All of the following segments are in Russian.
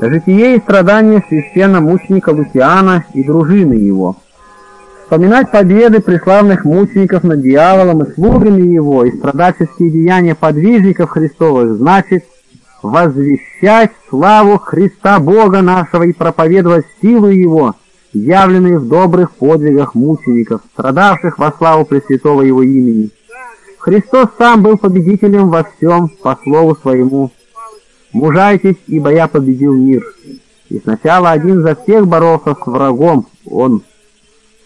Житие и страдания священномученика Лукиана и дружины его. Вспоминать победы преславных мучеников над дьяволом и слугами его и страдательские деяния подвижников Христовых значит возвещать славу Христа Бога нашего и проповедовать силу Его, явленные в добрых подвигах мучеников, страдавших во славу Пресвятого Его имени. Христос сам был победителем во всем по слову своему. «Мужайтесь, ибо я победил мир». И сначала один за всех боролся с врагом, он.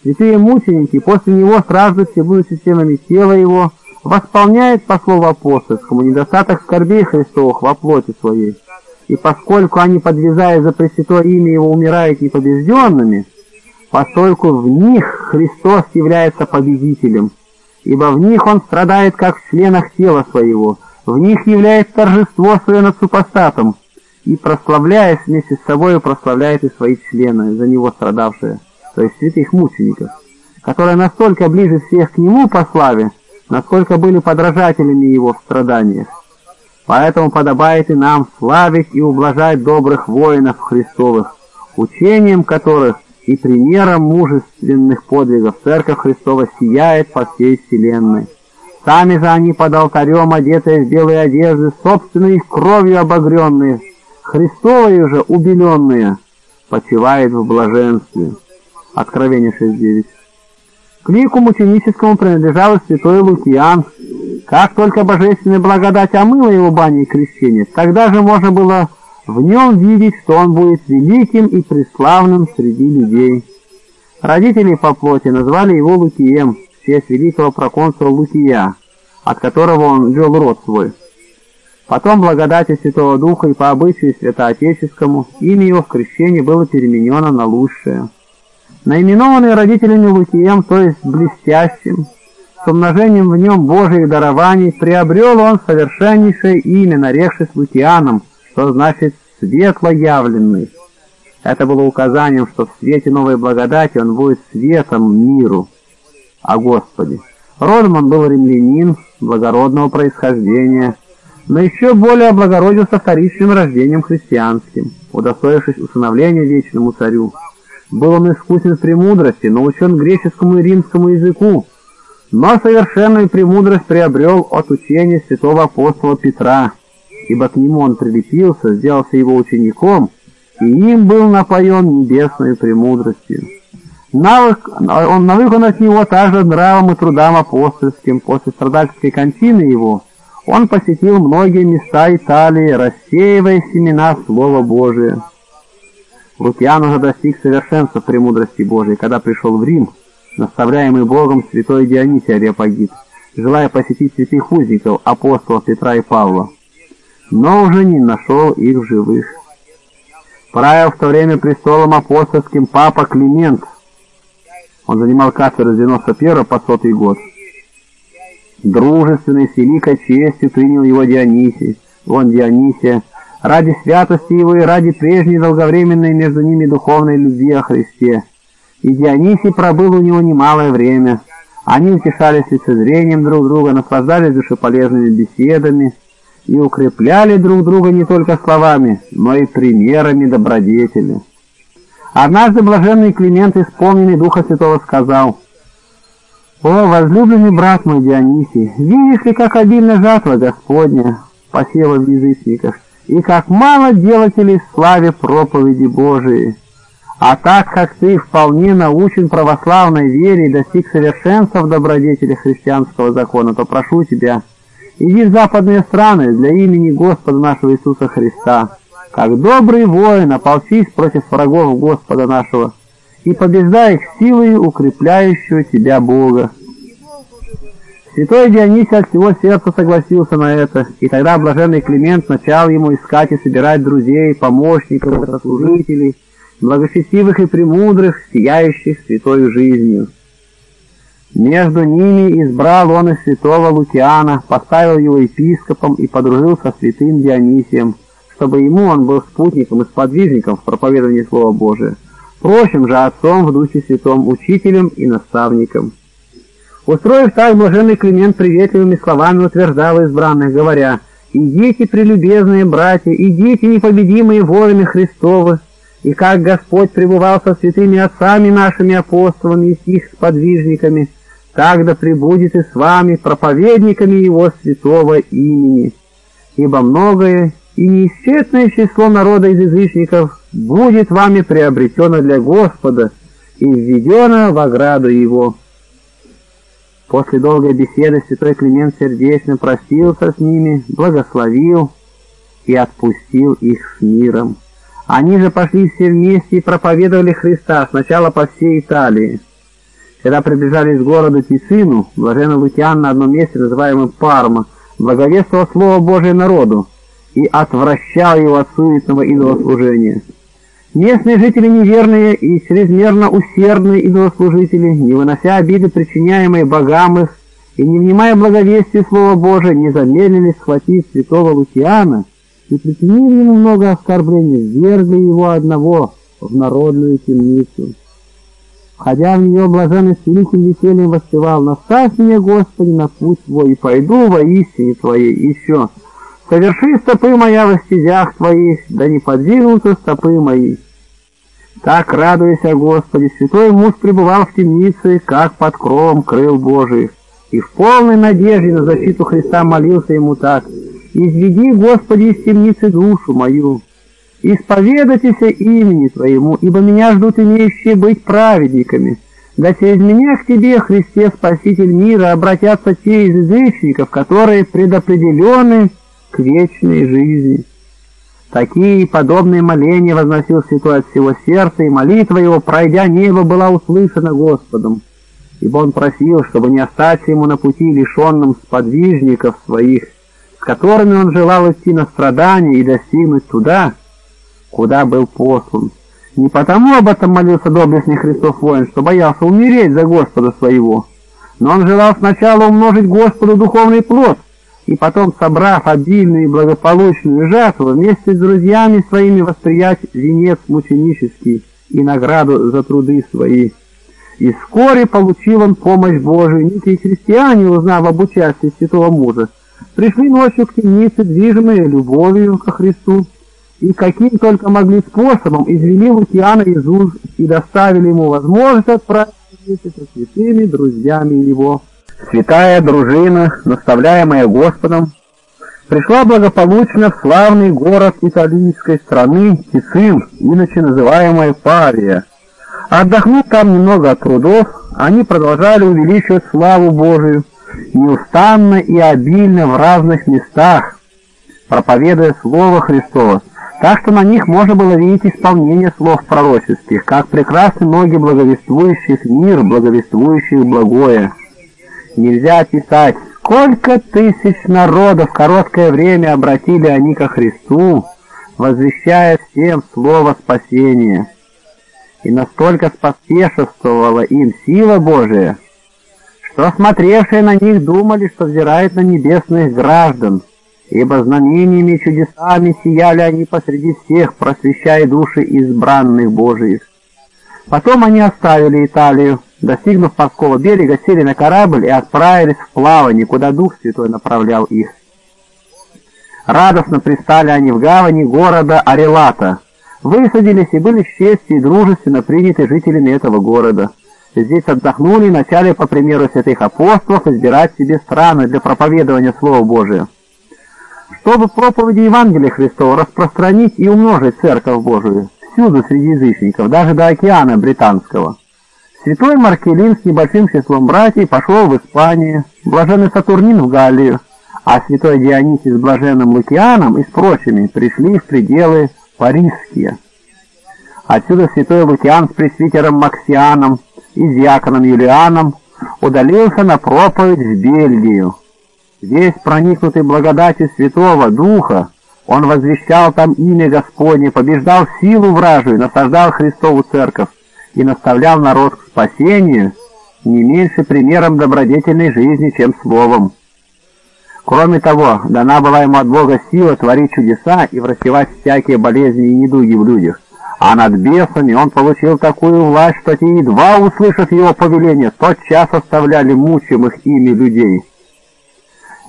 Святые мученики, после него страждущие будут системами тела его, восполняет по слову апостольскому недостаток скорбей Христовых во плоти своей. И поскольку они, подвязая за Пресвятое имя Его, умирают непобежденными, поскольку в них Христос является победителем, ибо в них Он страдает как в членах тела своего, в них является торжество свое над супостатом, и, прославляясь вместе с собой, прославляет и свои члены, за Него страдавшие, то есть святых мучеников, которые настолько ближе всех к Нему по славе, насколько были подражателями Его в страданиях. Поэтому подобает и нам славить и ублажать добрых воинов Христовых, учением которых и примером мужественных подвигов Церковь Христова сияет по всей вселенной. Сами же они под алтарем, одетые в белые одежды, собственной их кровью обогренные, Христовой же убеленные, почивают в блаженстве. Откровение 6.9 К лику мученическому принадлежал святой Лукиан. Как только божественная благодать омыла его бани и крещение, тогда же можно было в нем видеть, что он будет великим и преславным среди людей. Родители по плоти назвали его Лукием, честь великого проконсула Лукия, от которого он вел род свой. Потом благодати Святого Духа и по обычаю святоотеческому имя его в крещении было переменено на лучшее. Наименованный родителями Лукием, то есть блестящим, с умножением в нем Божьих дарований, приобрел он совершеннейшее имя, нарекшись Лукианом, что значит «светло явленный». Это было указанием, что в свете новой благодати он будет светом миру о Господе. Родом он был римлянин, благородного происхождения, но еще более облагородился вторичным рождением христианским, удостоившись усыновления вечному царю. Был он искусен в премудрости, научен греческому и римскому языку, но совершенную премудрость приобрел от учения святого апостола Петра, ибо к нему он прилепился, сделался его учеником, и им был напоен небесной премудростью. Навык, он навык он от него также нравом и трудам апостольским. После страдальческой кончины его он посетил многие места Италии, рассеивая семена Слова Божия. Лукиан уже достиг совершенства премудрости Божией, когда пришел в Рим, наставляемый Богом святой Дионисий Ареопагит, желая посетить святых узников, апостолов Петра и Павла но уже не нашел их живых. Правил в то время престолом апостольским папа Климент. Он занимал кафедру с 91 по 100 год. Дружественный, с великой честью принял его Дионисий. Он Дионисия, ради святости его и ради прежней долговременной между ними духовной любви о Христе. И Дионисий пробыл у него немалое время. Они утешались лицезрением друг друга, наслаждались душеполезными беседами, и укрепляли друг друга не только словами, но и примерами добродетели. Однажды блаженный Климент, исполненный Духа Святого, сказал, «О, возлюбленный брат мой Дионисий, видишь ли, как обильна жатва Господня, посева в язычниках, и как мало делателей в славе проповеди Божией. А так как ты вполне научен православной вере и достиг совершенства в добродетели христианского закона, то прошу тебя, Иди в западные страны для имени Господа нашего Иисуса Христа. Как добрый воин, ополчись против врагов Господа нашего и побеждай их силой, укрепляющего тебя Бога. Святой Дионисий от всего сердца согласился на это, и тогда блаженный Климент начал ему искать и собирать друзей, помощников, служителей, благочестивых и премудрых, сияющих святой жизнью. Между ними избрал он и святого Лукиана, поставил его епископом и подружился со святым Дионисием, чтобы ему он был спутником и сподвижником в проповедании Слова Божия, прочим же отцом в Духе Святом, учителем и наставником. Устроив так, блаженный Климент приветливыми словами утверждал избранных, говоря, Идите, прелюбезные братья, идите, непобедимые воины Христовы, и как Господь пребывал со святыми отцами нашими апостолами и с их сподвижниками, так да пребудет и с вами, проповедниками Его святого имени. Ибо многое и неисчетное число народа из язычников будет вами приобретено для Господа и введено в ограду Его». После долгой беседы святой Климент сердечно простился с ними, благословил и отпустил их с миром. Они же пошли все вместе и проповедовали Христа сначала по всей Италии. Когда приближались к городу Тицину, блаженный Лукиан на одном месте, называемом Парма, благовествовал Слово Божие народу и отвращал его от суетного идолослужения. Местные жители неверные и чрезмерно усердные идолослужители, не вынося обиды, причиняемые богам их, и не внимая благовестию Слова Божия, не замедлили схватить святого Лукиана и причинили ему много оскорблений, ввергли его одного в народную темницу. Входя в нее, блаженный с великим весельем воспевал, «Наставь меня, Господи, на путь твой, и пойду во истине твоей еще». Соверши стопы моя во стезях Твоих, да не подвинутся стопы мои. Так, радуясь о Господе, святой муж пребывал в темнице, как под кровом крыл Божиих, и в полной надежде на защиту Христа молился ему так, «Изведи, Господи, из темницы душу мою, исповедайтесь имени Твоему, ибо меня ждут имеющие быть праведниками, да через меня к Тебе, Христе, Спаситель мира, обратятся те из язычников, которые предопределены к вечной жизни. Такие подобные моления возносил святой от всего сердца, и молитва его, пройдя небо, была услышана Господом, ибо он просил, чтобы не остаться ему на пути лишенным сподвижников своих, с которыми он желал идти на страдания и достигнуть туда, куда был послан. Не потому об этом молился доблестный Христов воин, что боялся умереть за Господа своего, но он желал сначала умножить Господу духовный плод, и потом, собрав обильную и благополучную жатву, вместе с друзьями своими восприять венец мученический и награду за труды свои. И вскоре получил он помощь Божию. Некие христиане, узнав об участии святого мужа, пришли ночью к темнице, движимые любовью ко Христу, и каким только могли способом извели Лукиана уз и доставили ему возможность отправиться со святыми друзьями его. Святая дружина, наставляемая Господом, пришла благополучно в славный город италийской страны Тицин, иначе называемая Павия. Отдохнув там немного от трудов, они продолжали увеличивать славу Божию, неустанно и обильно в разных местах, проповедуя Слово Христово, так что на них можно было видеть исполнение слов пророческих, как прекрасны ноги благовествующих мир, благовествующих благое. Нельзя писать, сколько тысяч народов в короткое время обратили они ко Христу, возвещая всем слово спасения. И настолько споспешествовала им сила Божия, что смотревшие на них думали, что взирают на небесных граждан, ибо знамениями и чудесами сияли они посреди всех, просвещая души избранных Божиих. Потом они оставили Италию, Достигнув морского берега, сели на корабль и отправились в плавание, куда Дух Святой направлял их. Радостно пристали они в гавани города Арелата. Высадились и были с честью и дружественно приняты жителями этого города. Здесь отдохнули и начали, по примеру святых апостолов, избирать себе страны для проповедования Слова Божия. Чтобы проповеди Евангелия Христова распространить и умножить Церковь Божию всюду среди язычников, даже до океана Британского – Святой Маркелин с небольшим числом братьев пошел в Испанию, блаженный Сатурнин в Галлию, а святой Дионисий с блаженным Лукианом и с прочими пришли в пределы Парижские. Отсюда святой Лукиан с пресвитером Максианом и диаконом Юлианом удалился на проповедь в Бельгию. Весь проникнутый благодатью Святого Духа, он возвещал там имя Господне, побеждал силу вражию, насаждал Христову церковь, и наставлял народ к спасению не меньше примером добродетельной жизни, чем словом. Кроме того, дана была ему от Бога сила творить чудеса и врачевать всякие болезни и недуги в людях. А над бесами он получил такую власть, что те, едва услышав его повеление, тотчас оставляли мучимых ими людей.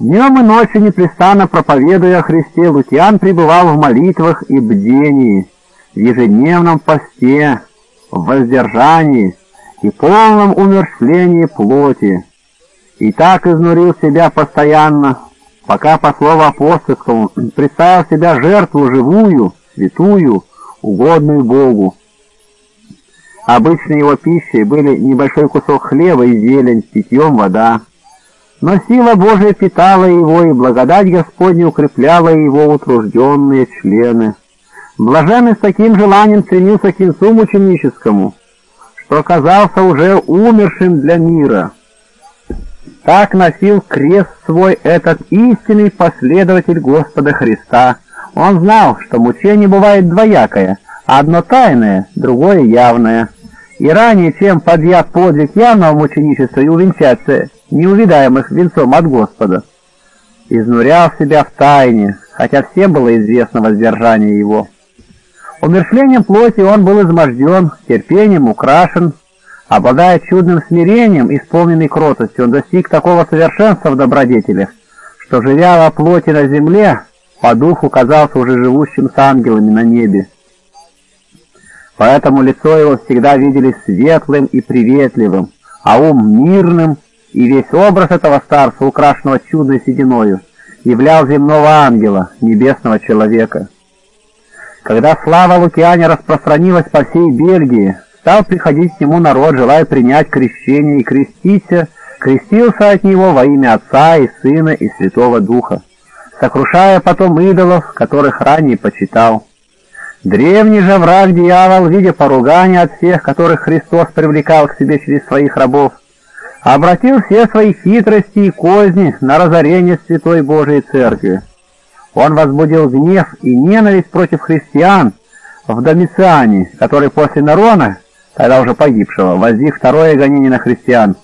Днем и ночью непрестанно проповедуя о Христе, Лукиан пребывал в молитвах и бдении, в ежедневном посте, в воздержании и полном умершлении плоти. И так изнурил себя постоянно, пока, по слову апостольскому, представил себя жертву живую, святую, угодную Богу. Обычной его пищей были небольшой кусок хлеба и зелень, питьем вода. Но сила Божия питала его, и благодать Господня укрепляла его утружденные члены. Блаженный с таким желанием стремился к концу мученическому, что оказался уже умершим для мира. Так носил крест свой этот истинный последователь Господа Христа. Он знал, что мучение бывает двоякое, одно тайное, другое явное. И ранее, чем подъя подвиг явного мученичества и увенчаться неувидаемых венцом от Господа, изнурял себя в тайне, хотя всем было известно воздержание его. Умершлением плоти он был изможден, терпением украшен, обладая чудным смирением, исполненной кротостью, он достиг такого совершенства в добродетелях, что, живя во плоти на земле, по духу казался уже живущим с ангелами на небе. Поэтому лицо его всегда виделись светлым и приветливым, а ум мирным, и весь образ этого старца, украшенного чудной сединою, являл земного ангела, небесного человека. Когда слава Лукиане распространилась по всей Бельгии, стал приходить к нему народ, желая принять крещение и креститься, крестился от него во имя Отца и Сына и Святого Духа, сокрушая потом идолов, которых ранее почитал. Древний же враг дьявол, видя поругания от всех, которых Христос привлекал к себе через своих рабов, обратил все свои хитрости и козни на разорение Святой Божией Церкви. Он возбудил гнев и ненависть против христиан в Домициане, который после Нерона, тогда уже погибшего, воздвиг второе гонение на христиан.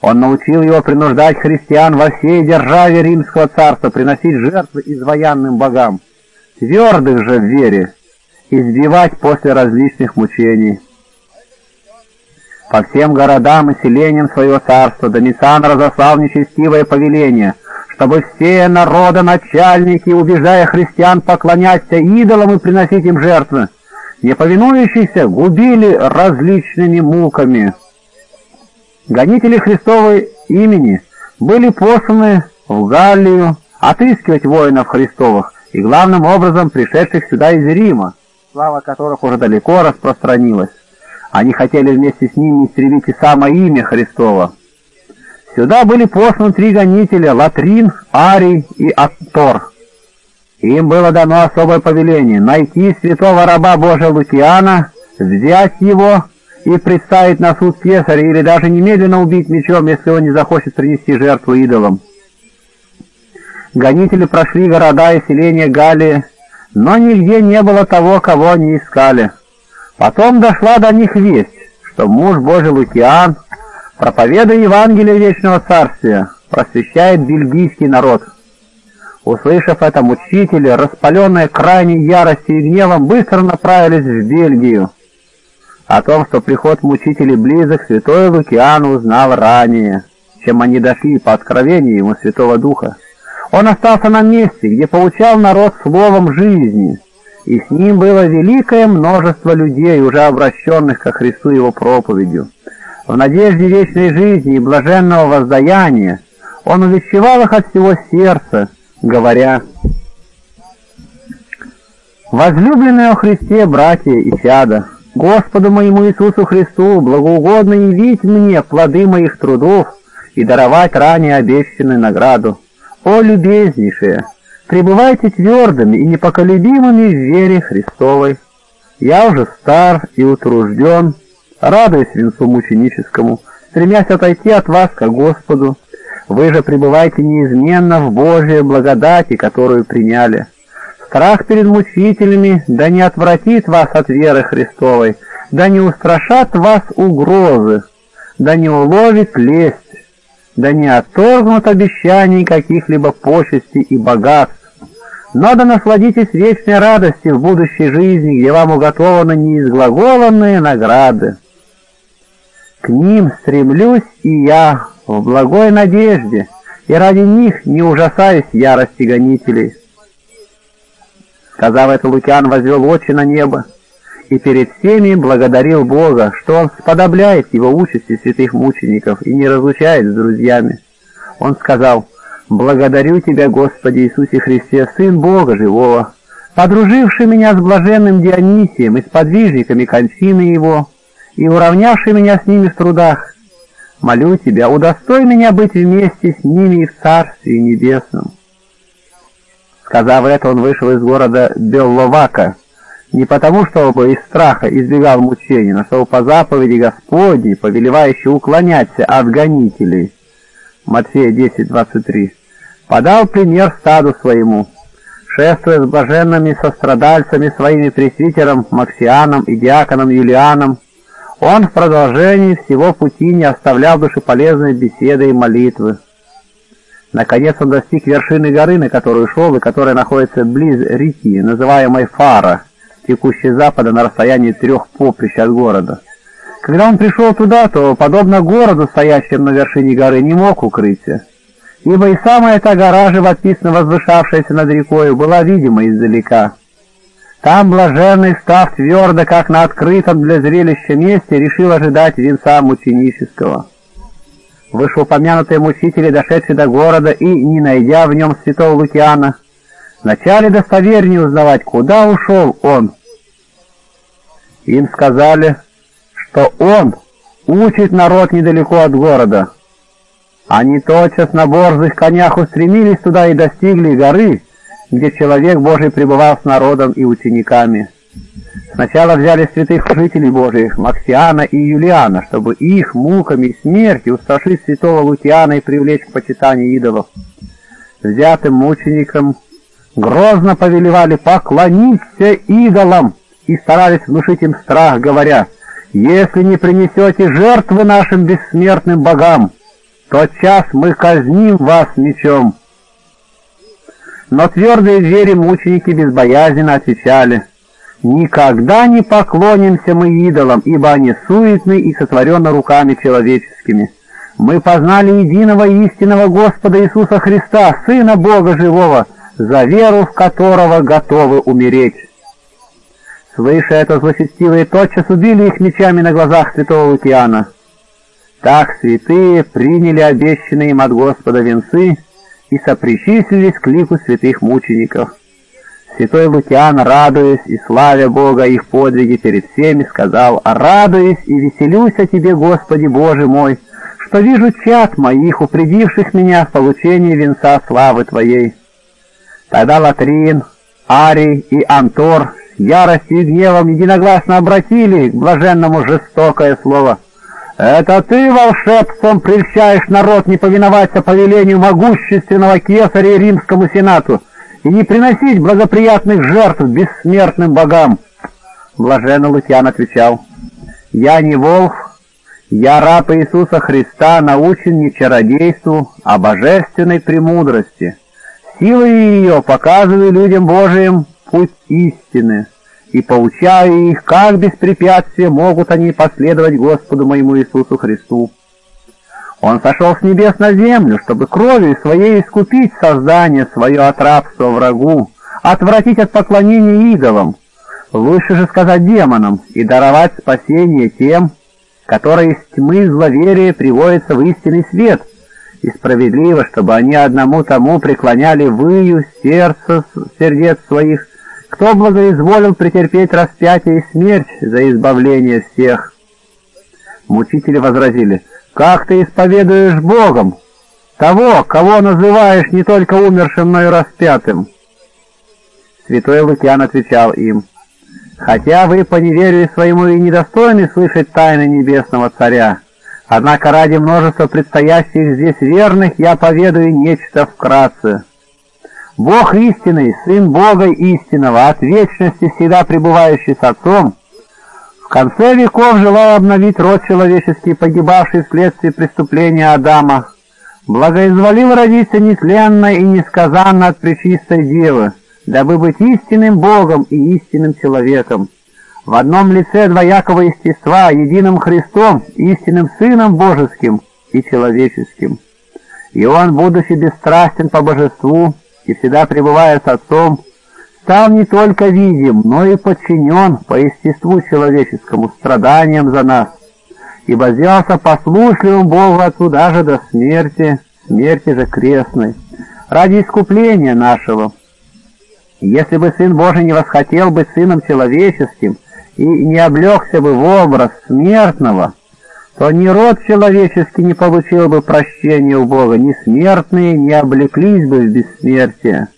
Он научил его принуждать христиан во всей державе Римского царства приносить жертвы изваянным богам, твердых же в вере, избивать после различных мучений. По всем городам и селениям своего царства Домициан разослал нечестивое повеление — чтобы все народоначальники, убежая христиан, поклоняться идолам и приносить им жертвы, не повинующиеся губили различными муками. Гонители Христовой имени были посланы в Галлию отыскивать воинов Христовых и главным образом пришедших сюда из Рима, слава которых уже далеко распространилась. Они хотели вместе с ними истребить и само имя Христово. Сюда были посланы три гонителя — Латрин, Арий и Аттор. Им было дано особое повеление — найти святого раба Божия Лукиана, взять его и представить на суд кесаря или даже немедленно убить мечом, если он не захочет принести жертву идолам. Гонители прошли города и селения Галии, но нигде не было того, кого они искали. Потом дошла до них весть, что муж Божий Лукиан — Проповедуя Евангелие Вечного Царствия, просвещает бельгийский народ. Услышав это, мучители, распаленные крайней яростью и гневом, быстро направились в Бельгию. О том, что приход мучителей близок, святой Лукиан узнал ранее, чем они дошли по откровению ему Святого Духа. Он остался на месте, где получал народ словом жизни, и с ним было великое множество людей, уже обращенных ко Христу его проповедью. В надежде вечной жизни и блаженного воздаяния он увещевал их от всего сердца, говоря, «Возлюбленные о Христе, братья и чада, Господу моему Иисусу Христу благоугодно явить мне плоды моих трудов и даровать ранее обещанную награду. О, любезнейшие, пребывайте твердыми и непоколебимыми в вере Христовой. Я уже стар и утружден, радуясь венцу мученическому, стремясь отойти от вас ко Господу. Вы же пребывайте неизменно в Божьей благодати, которую приняли. Страх перед мучителями да не отвратит вас от веры Христовой, да не устрашат вас угрозы, да не уловит лесть, да не отторгнут обещаний каких-либо почестей и богатств. Но да насладитесь вечной радостью в будущей жизни, где вам уготованы неизглаголанные награды. К ним стремлюсь и я в благой надежде, и ради них не ужасаясь ярости гонителей. Сказав это, Лукиан возвел очи на небо и перед всеми благодарил Бога, что Он сподобляет его участи святых мучеников и не разлучает с друзьями. Он сказал, «Благодарю Тебя, Господи Иисусе Христе, Сын Бога Живого, подруживший меня с блаженным Дионисием и с подвижниками кончины его, и уравнявший меня с ними в трудах. Молю Тебя, удостой меня быть вместе с ними и в Царстве Небесном». Сказав это, он вышел из города Белловака, не потому, чтобы из страха избегал мучений, но чтобы по заповеди Господней, повелевающей уклоняться от гонителей. Матфея 10:23. Подал пример стаду своему, шествуя с блаженными сострадальцами своими пресвитером Максианом и диаконом Юлианом, он в продолжении всего пути не оставлял душеполезной беседы и молитвы. Наконец он достиг вершины горы, на которую шел, и которая находится близ реки, называемой Фара, текущей запада на расстоянии трех поприщ от города. Когда он пришел туда, то, подобно городу, стоящему на вершине горы, не мог укрыться, ибо и самая эта гора, живописно возвышавшаяся над рекою, была видима издалека. Там блаженный, став твердо, как на открытом для зрелища месте, решил ожидать венца мученического. Вышеупомянутые мучители, дошедшие до города и, не найдя в нем святого Лукиана, начали достовернее узнавать, куда ушел он. Им сказали, что он учит народ недалеко от города. Они тотчас на борзых конях устремились туда и достигли горы, где человек Божий пребывал с народом и учениками. Сначала взяли святых жителей Божиих, Максиана и Юлиана, чтобы их муками и смертью устрашить святого Лукиана и привлечь к почитанию идолов. Взятым мученикам грозно повелевали поклониться идолам и старались внушить им страх, говоря, «Если не принесете жертвы нашим бессмертным богам, то час мы казним вас мечом». Но твердые двери мученики безбоязненно отвечали, «Никогда не поклонимся мы идолам, ибо они суетны и сотворены руками человеческими. Мы познали единого истинного Господа Иисуса Христа, Сына Бога Живого, за веру в которого готовы умереть». Слыша это, злочестивые тотчас убили их мечами на глазах святого Лукиана. Так святые приняли обещанные им от Господа венцы, и сопричислились к лику святых мучеников. Святой Лукиан, радуясь и славя Бога их подвиги перед всеми, сказал, «Радуюсь и веселюсь о Тебе, Господи Боже мой, что вижу чад моих, упредивших меня в получении венца славы Твоей». Тогда Латрин, Арий и Антор яростью и гневом единогласно обратили к блаженному жестокое слово — это ты волшебством прельщаешь народ не повиноваться повелению могущественного кесаря и римскому сенату и не приносить благоприятных жертв бессмертным богам. Блаженный Лукьян отвечал, «Я не волк, я раб Иисуса Христа, научен не чародейству, а божественной премудрости. Силой ее показываю людям Божиим путь истины» и поучая их, как без препятствия могут они последовать Господу моему Иисусу Христу. Он сошел с небес на землю, чтобы кровью своей искупить создание свое от рабства врагу, отвратить от поклонения идолам, лучше же сказать демонам, и даровать спасение тем, которые из тьмы зловерия приводятся в истинный свет, и справедливо, чтобы они одному тому преклоняли выю сердца сердец своих, кто благоизволил претерпеть распятие и смерть за избавление всех? Мучители возразили, как ты исповедуешь Богом того, кого называешь не только умершим, но и распятым? Святой Лукиан отвечал им, хотя вы по неверию своему и недостойны слышать тайны Небесного Царя, однако ради множества предстоящих здесь верных я поведаю нечто вкратце. Бог истинный, Сын Бога истинного, от вечности всегда пребывающий с Отцом, в конце веков желая обновить род человеческий, погибавший вследствие преступления Адама, благоизволил родиться нетленно и несказанно от Пречистой Девы, дабы быть истинным Богом и истинным человеком, в одном лице двоякого естества, единым Христом, истинным Сыном Божеским и человеческим. И он, будучи бесстрастен по божеству и всегда пребывая с Отцом, стал не только видим, но и подчинен по естеству человеческому страданиям за нас, ибо сделался послушливым Богу Отцу даже до смерти, смерти же крестной, ради искупления нашего. Если бы Сын Божий не восхотел быть Сыном Человеческим и не облегся бы в образ смертного, то ни род человеческий не получил бы прощения у Бога, ни смертные не облеклись бы в бессмертие.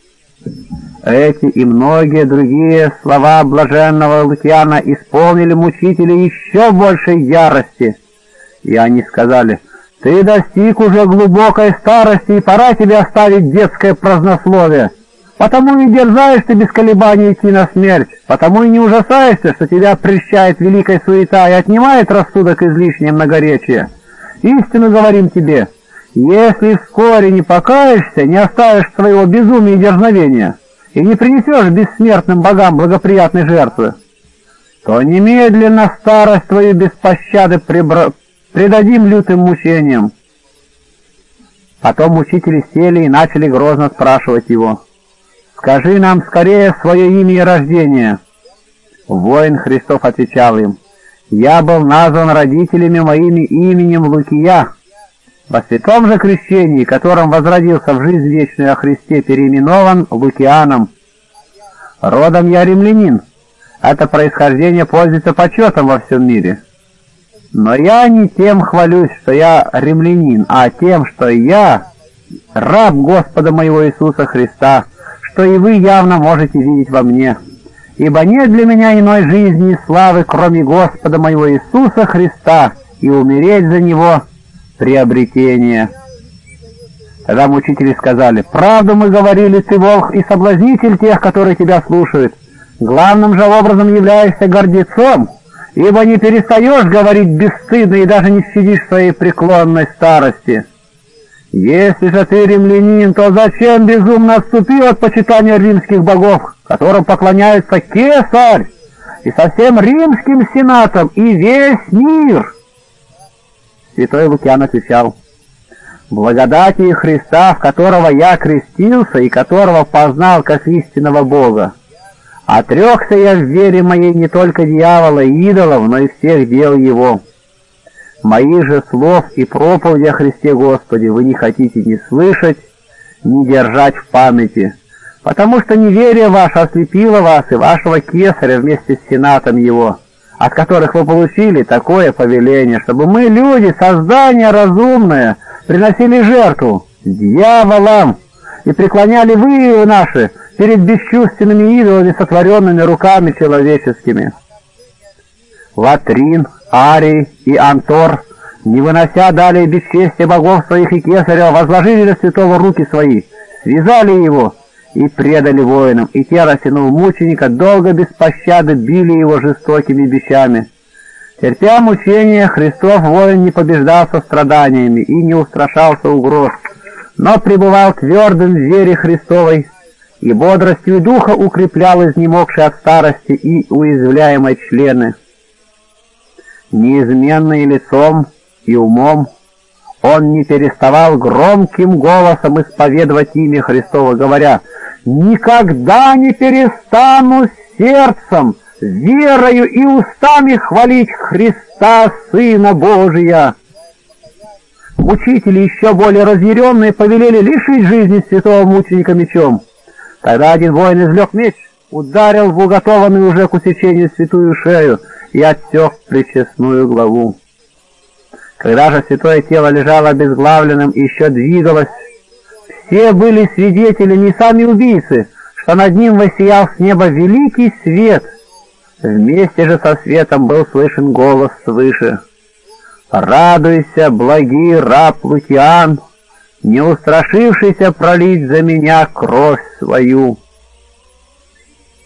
Эти и многие другие слова блаженного Лукьяна исполнили мучители еще большей ярости. И они сказали, «Ты достиг уже глубокой старости, и пора тебе оставить детское празднословие». Потому и дерзаешь ты без колебаний идти на смерть, потому и не ужасаешься, что тебя прельщает великая суета и отнимает рассудок излишнее многоречие. Истину говорим тебе, если вскоре не покаешься, не оставишь своего безумия и дерзновения, и не принесешь бессмертным богам благоприятной жертвы, то немедленно старость твою без пощады прибра... предадим лютым мучениям. Потом учители сели и начали грозно спрашивать его — «Скажи нам скорее свое имя и рождение». Воин Христов отвечал им, «Я был назван родителями моими именем Лукия. Во святом же крещении, которым возродился в жизнь вечную о Христе, переименован Лукианом. Родом я римлянин. Это происхождение пользуется почетом во всем мире. Но я не тем хвалюсь, что я римлянин, а тем, что я раб Господа моего Иисуса Христа, что и вы явно можете видеть во мне. Ибо нет для меня иной жизни и славы, кроме Господа моего Иисуса Христа, и умереть за Него — приобретение». Тогда мучители сказали, «Правду мы говорили, ты волк и соблазнитель тех, которые тебя слушают. Главным же образом являешься гордецом, ибо не перестаешь говорить бесстыдно и даже не щадишь своей преклонной старости». Если же ты римлянин, то зачем безумно отступил от почитания римских богов, которым поклоняется кесарь, и со всем римским сенатом, и весь мир?» Святой Лукиан отвечал, «Благодати Христа, в которого я крестился и которого познал как истинного Бога, отрекся я в вере моей не только дьявола и идолов, но и всех дел его». Моих же слов и проповеди о Христе Господе вы не хотите ни слышать, ни держать в памяти, потому что неверие ваше ослепило вас и вашего кесаря вместе с сенатом его, от которых вы получили такое повеление, чтобы мы, люди, создание разумное, приносили жертву дьяволам и преклоняли вы наши перед бесчувственными идолами, сотворенными руками человеческими. Латрин, Арий и Антор, не вынося далее бесчестия богов своих и кесаря, возложили на святого руки свои, связали его и предали воинам, и те, растянув мученика, долго без пощады били его жестокими бичами. Терпя мучения, Христов воин не побеждался страданиями и не устрашался угроз, но пребывал твердым в вере Христовой, и бодростью духа укреплял изнемогшие от старости и уязвляемые члены неизменный лицом и умом, он не переставал громким голосом исповедовать имя Христова, говоря, «Никогда не перестану сердцем, верою и устами хвалить Христа, Сына Божия». Учители, еще более разъяренные, повелели лишить жизни святого мученика мечом. Тогда один воин извлек меч, ударил в уготованную уже к усечению святую шею, и отсек причестную главу. Когда же святое тело лежало обезглавленным и еще двигалось, все были свидетели, не сами убийцы, что над ним воссиял с неба великий свет. Вместе же со светом был слышен голос свыше. «Радуйся, благий раб Лукиан, не устрашившийся пролить за меня кровь свою.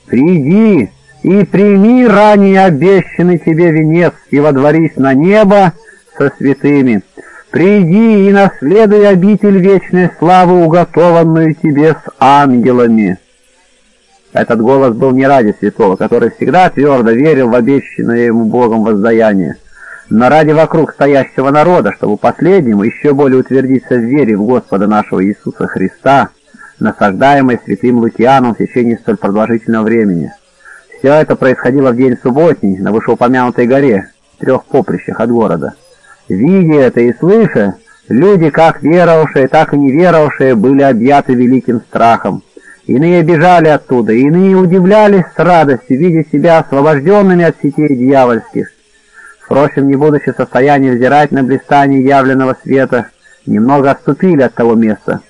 Приди, и прими ранее обещанный тебе венец, и водворись на небо со святыми. Приди и наследуй обитель вечной славы, уготованную тебе с ангелами». Этот голос был не ради святого, который всегда твердо верил в обещанное ему Богом воздаяние. но ради вокруг стоящего народа, чтобы последнему еще более утвердиться в вере в Господа нашего Иисуса Христа, насаждаемой святым Лукианом в течение столь продолжительного времени. Все это происходило в день субботний на вышеупомянутой горе, в трех поприщах от города. Видя это и слыша, люди, как веровавшие, так и неверовавшие, были объяты великим страхом. Иные бежали оттуда, иные удивлялись с радостью, видя себя освобожденными от сетей дьявольских. Впрочем, не будучи в состоянии взирать на блистание явленного света, немного отступили от того места.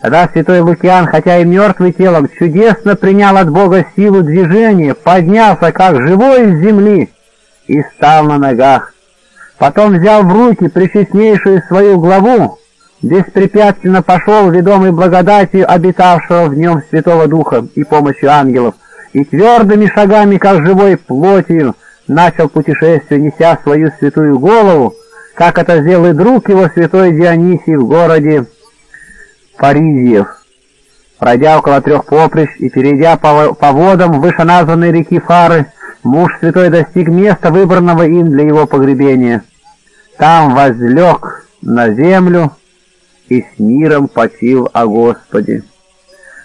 Тогда святой Лукиан, хотя и мертвый телом, чудесно принял от Бога силу движения, поднялся, как живой из земли, и стал на ногах. Потом взял в руки пречестнейшую свою главу, беспрепятственно пошел, ведомый благодатью обитавшего в нем Святого Духа и помощью ангелов, и твердыми шагами, как живой плотью, начал путешествие, неся свою святую голову, как это сделал и друг его, святой Дионисий, в городе Паризиев. Пройдя около трех поприщ и перейдя по, по водам вышеназванной реки Фары, муж святой достиг места, выбранного им для его погребения. Там возлег на землю и с миром почил о Господе.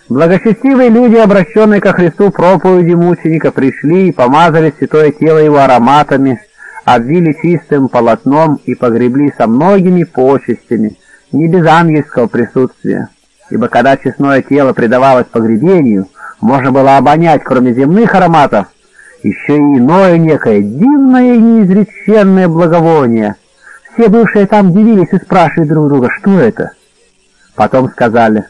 Благочестивые люди, обращенные ко Христу проповеди мученика, пришли и помазали святое тело его ароматами, обвили чистым полотном и погребли со многими почестями, не без ангельского присутствия. Ибо когда честное тело предавалось погребению, можно было обонять, кроме земных ароматов, еще и иное некое дивное и неизреченное благовоние. Все бывшие там дивились и спрашивали друг друга, что это? Потом сказали,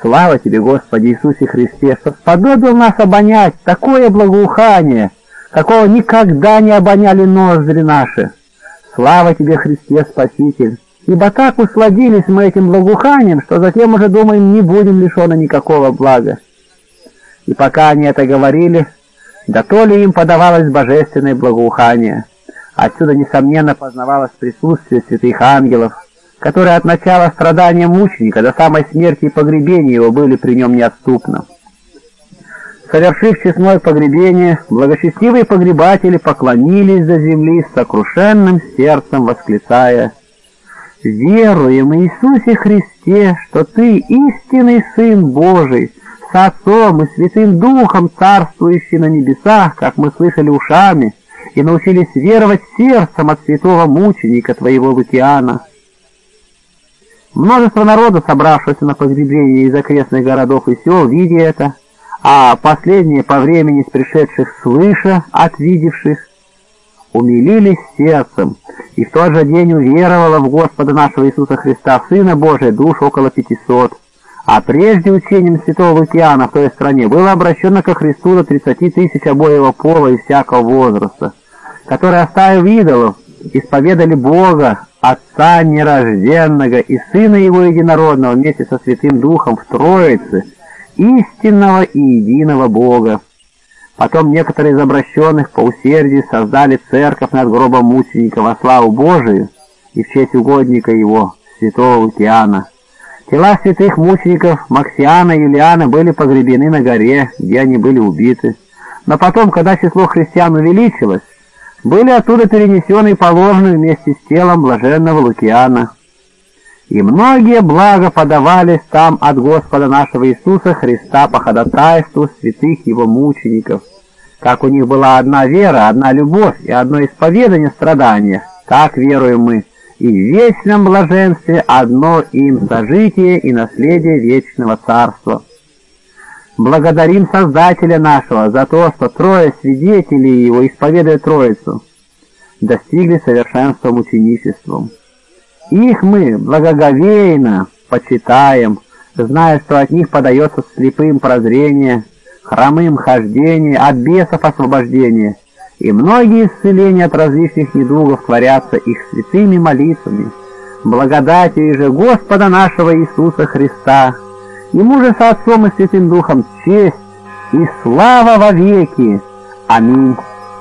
«Слава тебе, Господи Иисусе Христе, что сподобил нас обонять такое благоухание, какого никогда не обоняли ноздри наши. Слава тебе, Христе Спаситель!» Ибо так усладились мы этим благоуханием, что затем уже думаем, не будем лишены никакого блага. И пока они это говорили, да то ли им подавалось божественное благоухание. Отсюда, несомненно, познавалось присутствие святых ангелов, которые от начала страдания мученика до самой смерти и погребения его были при нем неотступны. Совершив честное погребение, благочестивые погребатели поклонились до земли с сокрушенным сердцем, восклицая «Веруем Иисусе Христе, что Ты истинный Сын Божий, с Отцом и Святым Духом, царствующий на небесах, как мы слышали ушами, и научились веровать сердцем от святого мученика Твоего Лукиана». Множество народа, собравшегося на погребение из окрестных городов и сел, видя это, а последние по времени с пришедших слыша от видевших, умилились сердцем, и в тот же день уверовало в Господа нашего Иисуса Христа, Сына Божия, душ около пятисот. А прежде учением святого Лукиана в той стране было обращено ко Христу до тридцати тысяч обоего пола и всякого возраста, которые, оставив идолов, исповедали Бога, Отца Нерожденного и Сына Его Единородного вместе со Святым Духом в Троице, истинного и единого Бога. Потом некоторые из обращенных по усердию создали церковь над гробом мученика во славу Божию и в честь угодника его, святого Лукиана. Тела святых мучеников Максиана и Юлиана были погребены на горе, где они были убиты. Но потом, когда число христиан увеличилось, были оттуда перенесены и положены вместе с телом блаженного Лукиана. И многие блага подавались там от Господа нашего Иисуса Христа по ходатайству святых Его мучеников. Как у них была одна вера, одна любовь и одно исповедание страдания, так веруем мы, и в вечном блаженстве одно им сожитие и наследие вечного царства. Благодарим Создателя нашего за то, что трое свидетелей Его, исповедуя Троицу, достигли совершенства мученичеством. Их мы благоговейно почитаем, зная, что от них подается слепым прозрение, хромым хождение, от бесов освобождение, и многие исцеления от различных недугов творятся их святыми молитвами, благодатью же Господа нашего Иисуса Христа, Ему же со Отцом и Святым Духом честь и слава во веки. Аминь.